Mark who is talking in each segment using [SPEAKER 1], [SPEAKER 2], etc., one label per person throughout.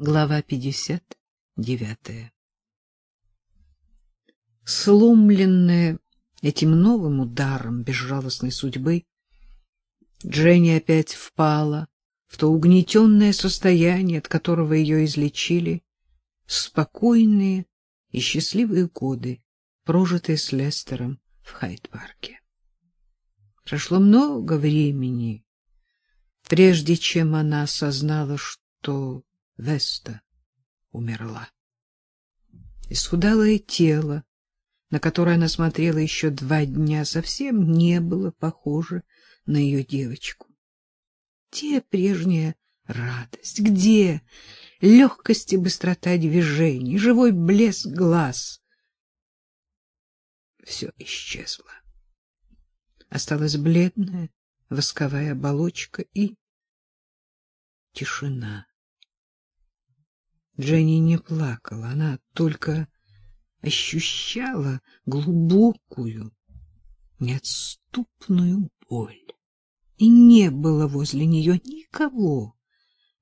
[SPEAKER 1] Глава 59. Сломленная этим новым ударом безжалостной судьбы, Дженни опять впала в то угнетенное состояние, от которого ее излечили спокойные и счастливые годы, прожитые с Лестером в Хайд-парке. Прошло много времени, прежде чем она осознала, что Веста умерла. Исхудалое тело, на которое она смотрела еще два дня, совсем не было похоже на ее девочку. Где прежняя радость? Где легкость и быстрота движений, живой блеск глаз? Все исчезло. Осталась бледная восковая оболочка и тишина. Дженни не плакала, она только ощущала глубокую, неотступную боль. И не было возле нее никого,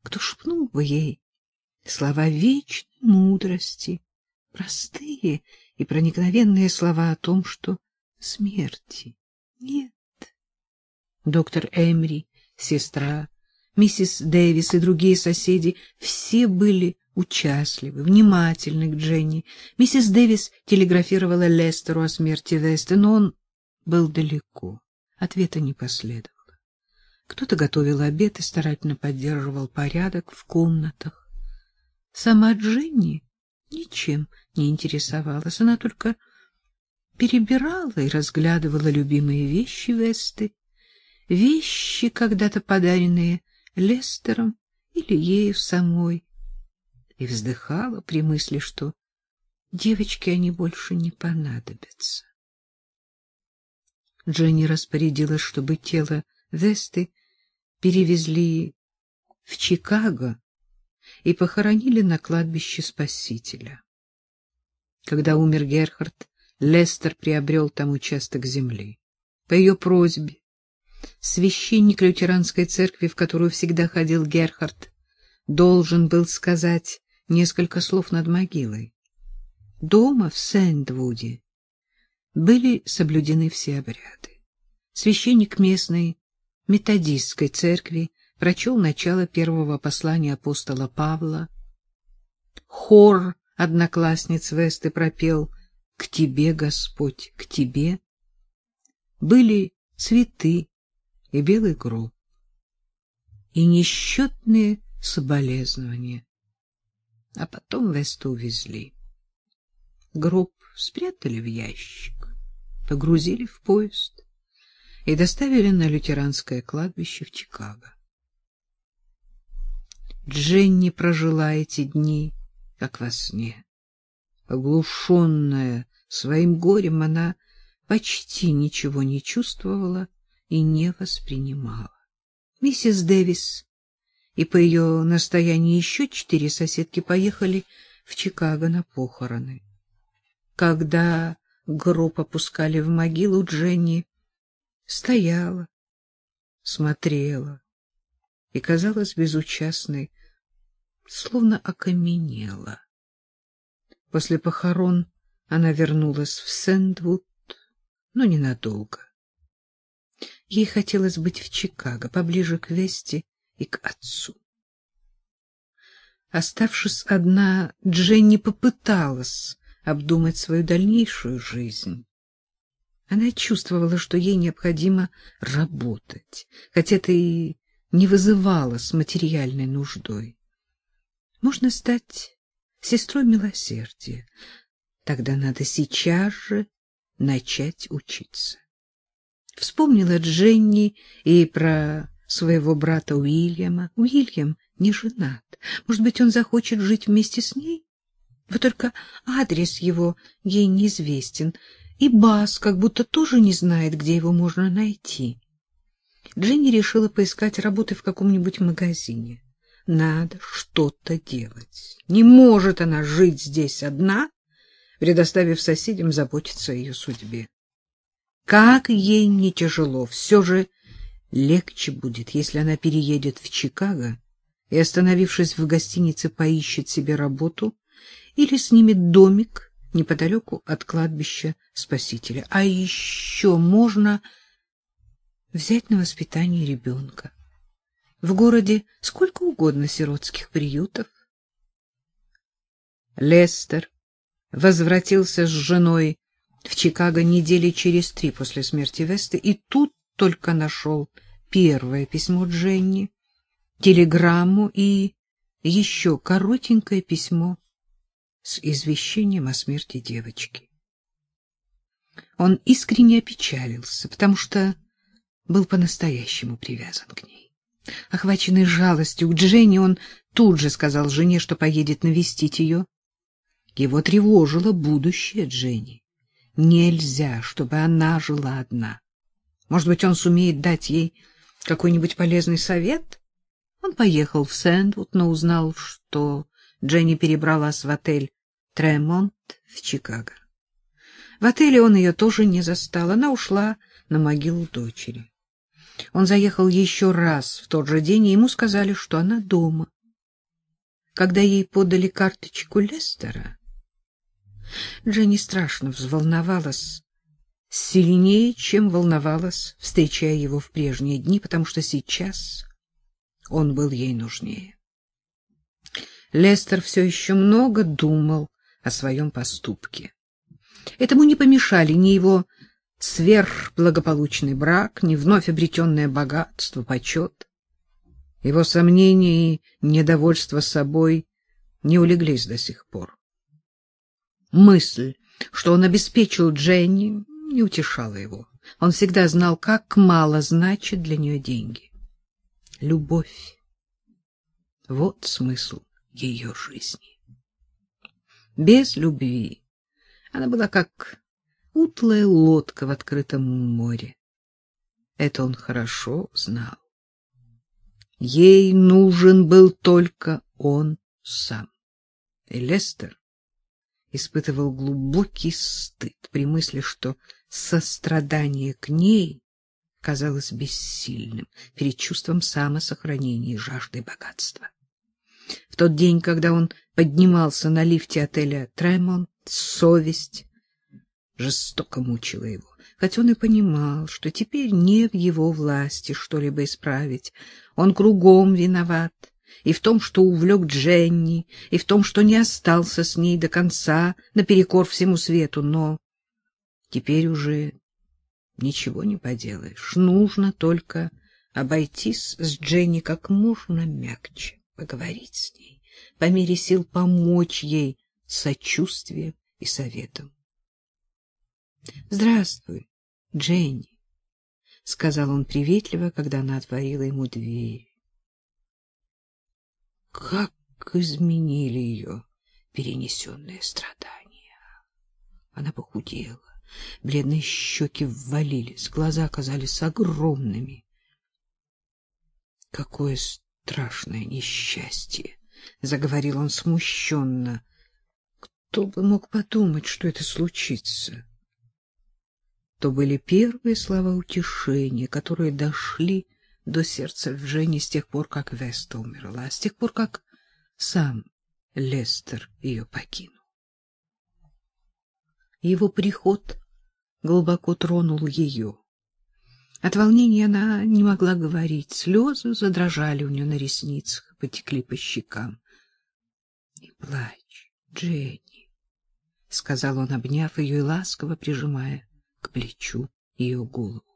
[SPEAKER 1] кто шепнул бы ей слова вечной мудрости, простые и проникновенные слова о том, что смерти нет. Доктор Эмри, сестра, миссис Дэвис и другие соседи все были участливы, внимательны к Дженни. Миссис Дэвис телеграфировала Лестеру о смерти Веста, но он был далеко. Ответа не последовало. Кто-то готовил обед и старательно поддерживал порядок в комнатах. Сама Дженни ничем не интересовалась. Она только перебирала и разглядывала любимые вещи Весты, вещи, когда-то подаренные Лестером или ею самой и вздыхала при мысли, что девочке они больше не понадобятся. Дженни распорядилась, чтобы тело Весты перевезли в Чикаго и похоронили на кладбище Спасителя. Когда умер Герхард, Лестер приобрел там участок земли. По ее просьбе священник лютеранской церкви, в которую всегда ходил Герхард, должен был сказать несколько слов над могилой. Дома в Сэндвуде были соблюдены все обряды. Священник местной методистской церкви прочел начало первого послания апостола Павла. Хор одноклассниц Весты пропел «К тебе, Господь, к тебе». Были цветы и белый гроб, и несчетные соболезнования а потом Весту увезли. Гроб спрятали в ящик, погрузили в поезд и доставили на лютеранское кладбище в Чикаго. Дженни прожила эти дни, как во сне. Оглушенная своим горем, она почти ничего не чувствовала и не воспринимала. Миссис Дэвис и по ее настоянию еще четыре соседки поехали в Чикаго на похороны. Когда гроб опускали в могилу, Дженни стояла, смотрела и казалась безучастной, словно окаменела. После похорон она вернулась в Сэндвуд, но ненадолго. Ей хотелось быть в Чикаго, поближе к Вести, и к отцу. Оставшись одна, Дженни попыталась обдумать свою дальнейшую жизнь. Она чувствовала, что ей необходимо работать, хотя это и не вызывало с материальной нуждой. Можно стать сестрой милосердия. Тогда надо сейчас же начать учиться. Вспомнила Дженни и про своего брата Уильяма. Уильям не женат. Может быть, он захочет жить вместе с ней? Вот только адрес его ей неизвестен, и Бас как будто тоже не знает, где его можно найти. Дженни решила поискать работы в каком-нибудь магазине. Надо что-то делать. Не может она жить здесь одна, предоставив соседям заботиться о ее судьбе. Как ей не тяжело, все же легче будет, если она переедет в Чикаго и, остановившись в гостинице, поищет себе работу или снимет домик неподалеку от кладбища Спасителя. А еще можно взять на воспитание ребенка. В городе сколько угодно сиротских приютов. Лестер возвратился с женой в Чикаго недели через три после смерти Весты и тут только нашел первое письмо Дженни, телеграмму и еще коротенькое письмо с извещением о смерти девочки. Он искренне опечалился, потому что был по-настоящему привязан к ней. Охваченный жалостью к Дженни, он тут же сказал жене, что поедет навестить ее. Его тревожило будущее Дженни. Нельзя, чтобы она жила одна. Может быть, он сумеет дать ей какой-нибудь полезный совет? Он поехал в Сэндвуд, но узнал, что Дженни перебралась в отель Тремонт в Чикаго. В отеле он ее тоже не застал, она ушла на могилу дочери. Он заехал еще раз в тот же день, и ему сказали, что она дома. Когда ей подали карточку Лестера, Дженни страшно взволновалась, сильнее, чем волновалась, встречая его в прежние дни, потому что сейчас он был ей нужнее. Лестер все еще много думал о своем поступке. Этому не помешали ни его сверхблагополучный брак, ни вновь обретенное богатство, почет. Его сомнения и недовольство собой не улеглись до сих пор. Мысль, что он обеспечил Дженни, не утешала его. Он всегда знал, как мало значит для нее деньги. Любовь — вот смысл ее жизни. Без любви она была как утлая лодка в открытом море. Это он хорошо знал. Ей нужен был только он сам. И Лестер испытывал глубокий стыд при мысли, что сострадание к ней казалось бессильным перед чувством самосохранения и жаждой богатства. В тот день, когда он поднимался на лифте отеля Тремонт, совесть жестоко мучила его, хотя он и понимал, что теперь не в его власти что-либо исправить. Он кругом виноват и в том, что увлек Дженни, и в том, что не остался с ней до конца, наперекор всему свету, но теперь уже ничего не поделаешь. Нужно только обойтись с Дженни как можно мягче, поговорить с ней, по мере сил помочь ей сочувствием и советом. — Здравствуй, Дженни, — сказал он приветливо, когда она отворила ему дверь. Как изменили ее перенесенные страдания! Она похудела, бледные щеки ввалились, глаза оказались огромными. Какое страшное несчастье! — заговорил он смущенно. Кто бы мог подумать, что это случится? То были первые слова утешения, которые дошли до сердца Жени с тех пор, как Веста умерла, с тех пор, как сам Лестер ее покинул. Его приход глубоко тронул ее. От волнения она не могла говорить, слезы задрожали у нее на ресницах, потекли по щекам. — Не плачь, Дженни. — сказал он, обняв ее и ласково прижимая к плечу ее голову.